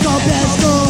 pesco